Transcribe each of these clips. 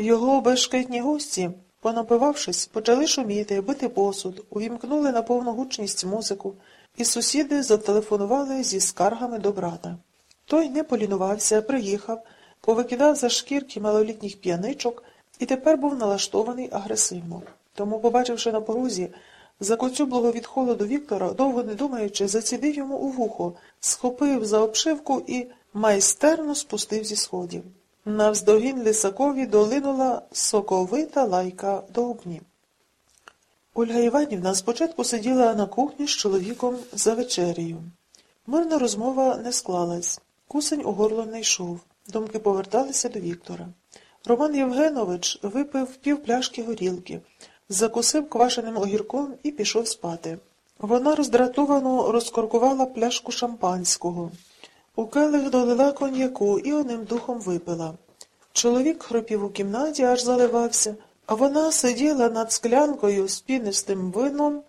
Його безшкетні гості, понапивавшись, почали шуміти, бити посуд, увімкнули на повну гучність музику, і сусіди зателефонували зі скаргами до брата. Той не полінувався, приїхав, повикидав за шкірки малолітніх п'яничок і тепер був налаштований агресивно. Тому, побачивши на порозі закоцюблого від холоду Віктора, довго не думаючи, зацідив йому у вухо, схопив за обшивку і майстерно спустив зі сходів. Навздогін лисакові долинула соковита лайка довбні. Ольга Іванівна спочатку сиділа на кухні з чоловіком за вечерею. Мирна розмова не склалась, кусень у горло не йшов. Думки поверталися до Віктора. Роман Євгенович випив пів пляшки горілки, закусив квашеним огірком і пішов спати. Вона роздратовано розкоркувала пляшку шампанського. У келих долила коньяку і одним духом випила. Чоловік хропів у кімнаті, аж заливався, а вона сиділа над склянкою з пінистим вином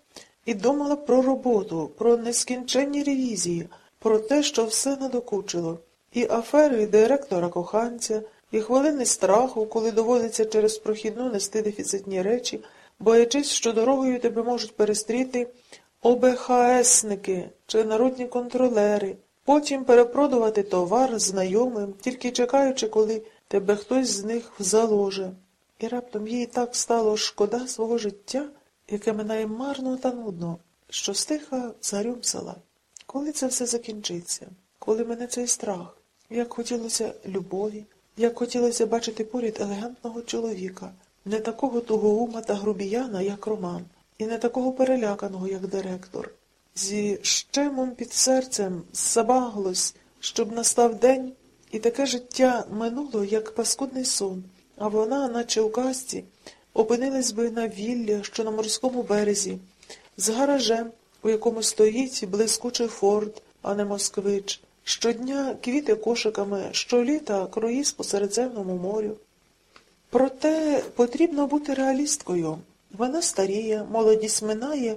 і думала про роботу, про нескінченні ревізії, про те, що все надокучило, і афери директора коханця, і хвилини страху, коли доводиться через прохідну нести дефіцитні речі, боячись, що дорогою тебе можуть перестріти ОБХСники чи народні контролери, потім перепродувати товар знайомим, тільки чекаючи, коли тебе хтось з них заложе. І раптом їй так стало шкода свого життя, яке минає марно та нудно, що стиха зарюмсала. Коли це все закінчиться, коли мене цей страх, як хотілося любові, як хотілося бачити поряд елегантного чоловіка, не такого тугоума та грубіяна, як Роман, і не такого переляканого, як директор. Зі щемом під серцем забаглось, щоб настав день, і таке життя минуло, як паскудний сон, а вона, наче у казці, опинилась би на віллі, що на морському березі, з гаражем, у якому стоїть блискучий форт, а не москвич, щодня квіти кошиками, щоліта круїз по Середземному морю. Проте потрібно бути реалісткою. Вона старіє, молодість минає,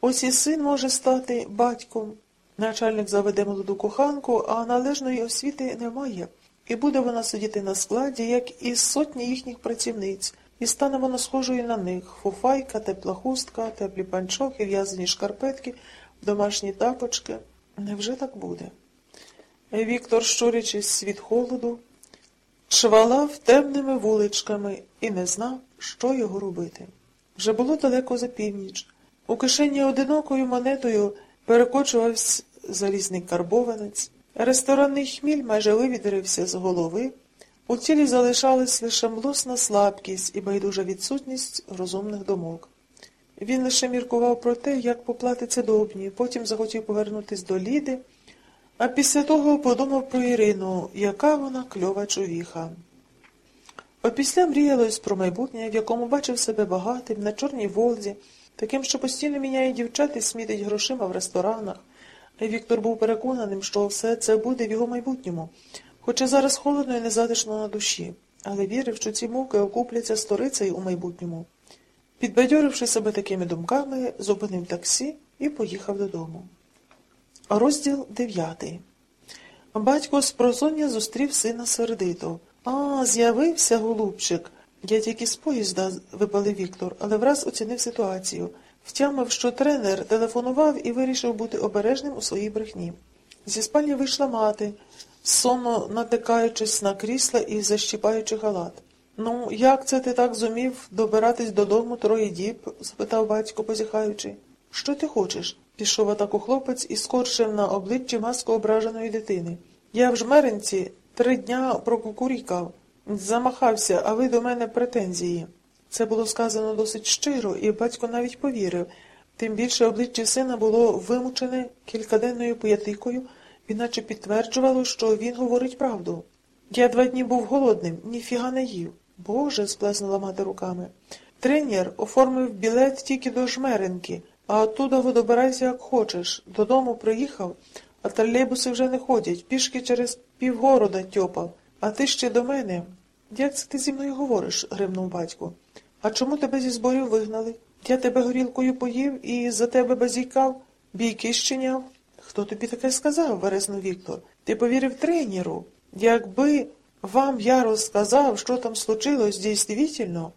ось і син може стати батьком. Начальник заведе молоду коханку, а належної освіти немає, і буде вона сидіти на складі, як і сотні їхніх працівниць, і стане вона схожою на них фуфайка, тепла хустка, теплі панчохи, в'язані шкарпетки, домашні тапочки. Невже так буде? Віктор, щурячись від холоду, чвалав темними вуличками і не знав, що його робити. Вже було далеко за північ. У кишені одинокою монетою перекочувався залізний карбованець. Ресторанний хміль майже вивідрився з голови. У тілі залишалась лише млосна слабкість і байдужа відсутність розумних думок. Він лише міркував про те, як поплатиться довбні, потім захотів повернутись до Ліди, а після того подумав про Ірину, яка вона кльова човіха. Опісля мріялось про майбутнє, в якому бачив себе багатим, на чорній волзі, таким, що постійно міняє дівчат і смітить грошима в ресторанах. Віктор був переконаним, що все це буде в його майбутньому, хоча зараз холодно і незатишно на душі, але вірив, що ці муки окупляться сторицею у майбутньому. Підбадьоривши себе такими думками, зупинив таксі і поїхав додому. Розділ дев'ятий. Батько з прозоння зустрів сина сердито. А, з'явився, голубчик. Я тільки з поїзда, випалив Віктор, але враз оцінив ситуацію. Втямив, що тренер телефонував і вирішив бути обережним у своїй брехні. Зі спальні вийшла мати, сонно натикаючись на крісла і защіпаючи халат. Ну, як це ти так зумів добиратись додому троє діб? запитав батько, позіхаючи. Що ти хочеш? пішов атаку хлопець і скоршив на обличчі маску ображеної дитини. Я в жмеринці три дня прокукурікав. Замахався, а ви до мене претензії. Це було сказано досить щиро, і батько навіть повірив. Тим більше обличчя сина було вимучене кількаденною поятикою, іначе підтверджувало, що він говорить правду. Я два дні був голодним, ніфіга не їв. Боже, сплеснула мати руками. Тренер оформив білет тільки до жмеринки, а оттуда добирайся, як хочеш. Додому приїхав, а тролейбуси вже не ходять, пішки через півгорода тьопав. А ти ще до мене. Як це ти зі мною говориш? гримнув батько. А чому тебе зі зборів вигнали? Я тебе горілкою поїв і за тебе базікав, бійки щиняв. Хто тобі таке сказав? вереснув Віктор. Ти повірив тренеру. Якби Вам я розказав, що там случилось дійствительно?